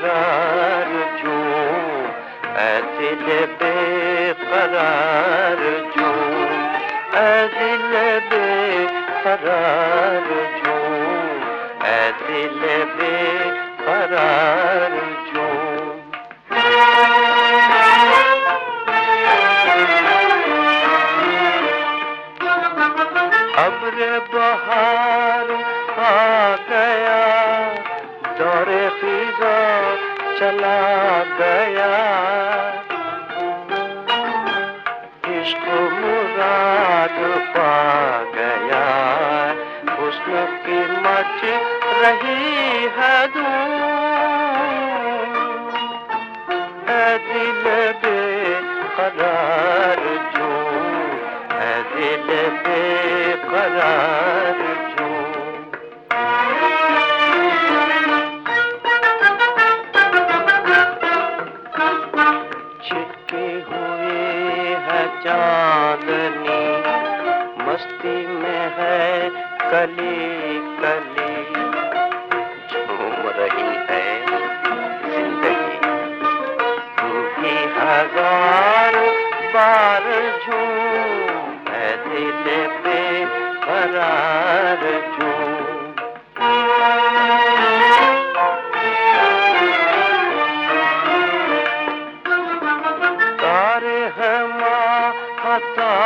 kadar cu Edile be karar cu Edile be karar cu Edile be karar cu. Abre bahar bahar चला गया। इश्क मुराद पा गया। हुस्न की मच रही है धूम छिटके हुए है चांदनी। मस्ती में है कली कली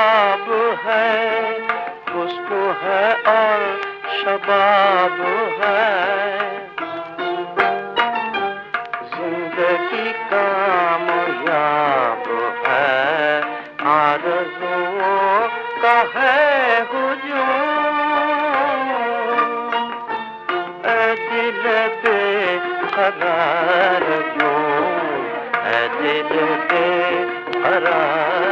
खताब है खुशबू है और शबाब है। ज़िंदगी कामयाब है का है हुजूम दिल बेकरार जो ऐ दिल जो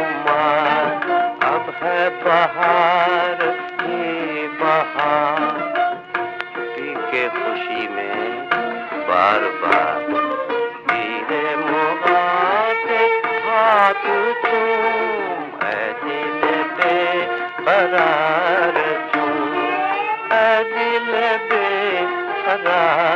उमर अब है बहार ये बहार छुट्टी के खुशी में बार बार दी है मुबारक हाथ तुम है दिल पे करार तू है दिल पे करार